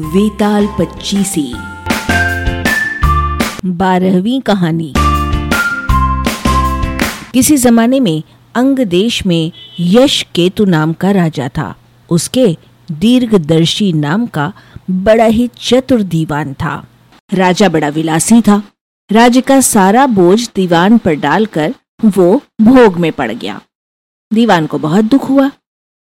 वेताल पच्चीसी। बारहवीं कहानी। किसी जमाने में अंग देश में यश केतु नाम का राजा था। उसके दीर्घदर्शी नाम का बड़ा ही चतुर दीवान था। राजा बड़ा विलासी था। राज्य का सारा बोझ दीवान पर डालकर वो भोग में पड़ गया। दीवान को बहुत दुख हुआ।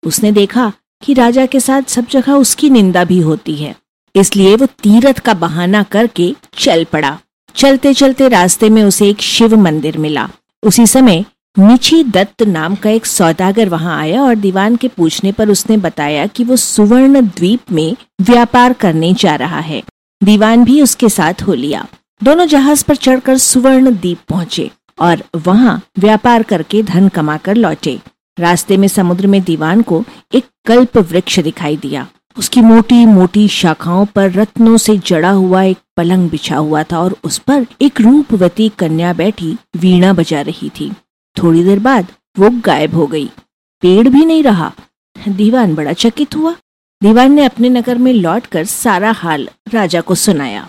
उसने देखा कि राजा के साथ सब जगह उसकी निंदा भी होती है। इसलिए वो तीरथ का बहाना करके चल पड़ा। चलते चलते रास्ते में उसे एक शिव मंदिर मिला। उसी समय निची दत्त नाम का एक सौदागर वहाँ आया और दीवान के पूछने पर उसने बताया कि वो सुवर्ण द्वीप में व्यापार करने जा रहा है। दीवान भी उसके साथ हो लिया। दोनों जहाज़ पर चढ़कर सुवर्ण द्वीप पहुँचे और वहाँ व्यापार करके धन कमाकर लौटे। रास्ते में समुद्र में दीवान को एक कल्प वृक्ष दिखाई दिया। उसकी मोटी मोटी शाखाओं पर रत्नों से जड़ा हुआ एक पलंग बिछा हुआ था और उस पर एक रूपवती कन्या बैठी वीणा बजा रही थी। थोड़ी देर बाद वो गायब हो गई। पेड़ भी नहीं रहा। दीवान बड़ा चकित हुआ। दीवान ने अपने नगर में लौटकर सारा हाल राजा को सुनाया।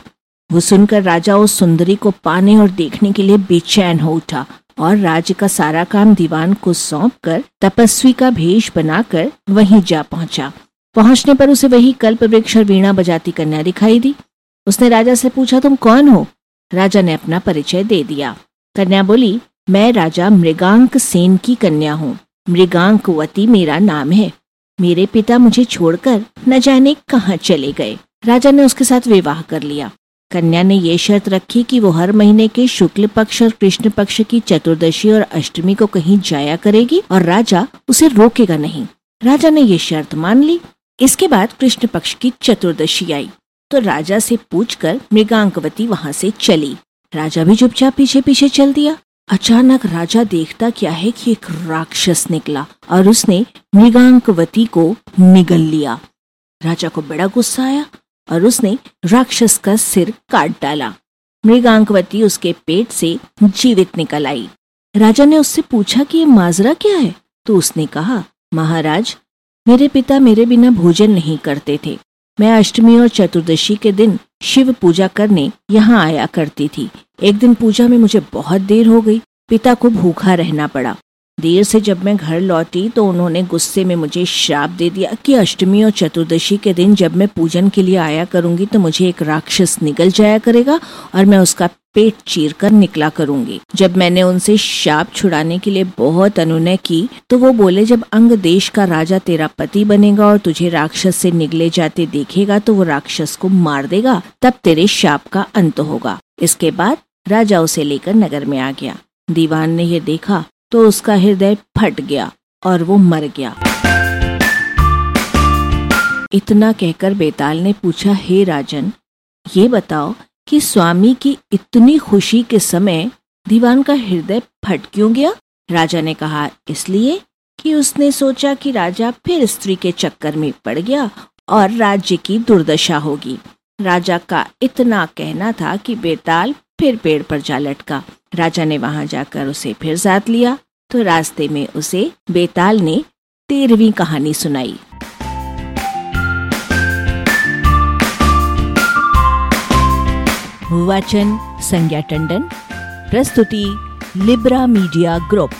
वो सुनकर राजा उस सुंदरी को पाने और देखने के लिए बेचैन हो उठा। और राज्य का सारा काम दीवान को सौंप कर तपस्वी का भेष बनाकर वहीं जा पहुँचा। पहुँचने पर उसे वही कल्प वृक्ष और वीणा बजाती कन्या दिखाई दी। उसने राजा से पूछा, तुम कौन हो? राजा ने अपना परिचय दे दिया। कन्या बोली, मैं राजा मृगांक सेन की कन्या हूँ। मृगांकवती मेरा नाम है। मेरे पिता मुझे छोड़कर न जाने कहाँ चले गए। राजा ने उसके साथ विवाह कर लिया। कन्या ने ये शर्त रखी कि वो हर महीने के शुक्ल पक्ष और कृष्ण पक्ष की चतुर्दशी और अष्टमी को कहीं जाया करेगी और राजा उसे रोकेगा नहीं। राजा ने ये शर्त मान ली। इसके बाद कृष्ण पक्ष की चतुर्दशी आई। तो राजा से पूछकर मृगांकवती वहाँ से चली। राजा भी चुपचाप पीछे पीछे चल दिया। अचानक राजा देखता क्या है कि एक राक्षस निकला और उसने मृगांकवती को निगल लिया। राजा को बड़ा गुस्सा आया। और उसने राक्षस का सिर काट डाला। मृगांकवती उसके पेट से जीवित निकल आई। राजा ने उससे पूछा कि ये माजरा क्या है? तो उसने कहा, महाराज, मेरे पिता मेरे बिना भोजन नहीं करते थे। मैं अष्टमी और चतुर्दशी के दिन शिव पूजा करने यहाँ आया करती थी। एक दिन पूजा में मुझे बहुत देर हो गई। पिता को भूखा रहना पड़ा। देर से जब मैं घर लौटी तो उन्होंने गुस्से में मुझे श्राप दे दिया कि अष्टमी और चतुर्दशी के दिन जब मैं पूजन के लिए आया करूँगी तो मुझे एक राक्षस निकल जाया करेगा और मैं उसका पेट चीर कर निकला करूँगी। जब मैंने उनसे शाप छुड़ाने के लिए बहुत अनुनय की तो वो बोले, जब अंग देश का राजा तेरा पति बनेगा और तुझे राक्षस से निकले जाते देखेगा तो वो राक्षस को मार देगा, तब तेरे शाप का अंत होगा। इसके बाद राजा उसे लेकर नगर में आ गया। दीवान ने यह देखा तो उसका हृदय फट गया और वो मर गया। इतना कहकर बेताल ने पूछा, हे राजन, ये बताओ कि स्वामी की इतनी खुशी के समय दीवान का हृदय फट क्यों गया? राजा ने कहा, इसलिए कि उसने सोचा कि राजा फिर स्त्री के चक्कर में पड़ गया और राज्य की दुर्दशा होगी। राजा का इतना कहना था कि बेताल फिर पेड़ पर जा लटका। राजा ने वहाँ जाकर उसे फिर साथ लिया तो रास्ते में उसे बेताल ने तेरहवीं कहानी सुनाई। वाचन संज्ञा टंडन, प्रस्तुति लिब्रा मीडिया ग्रुप।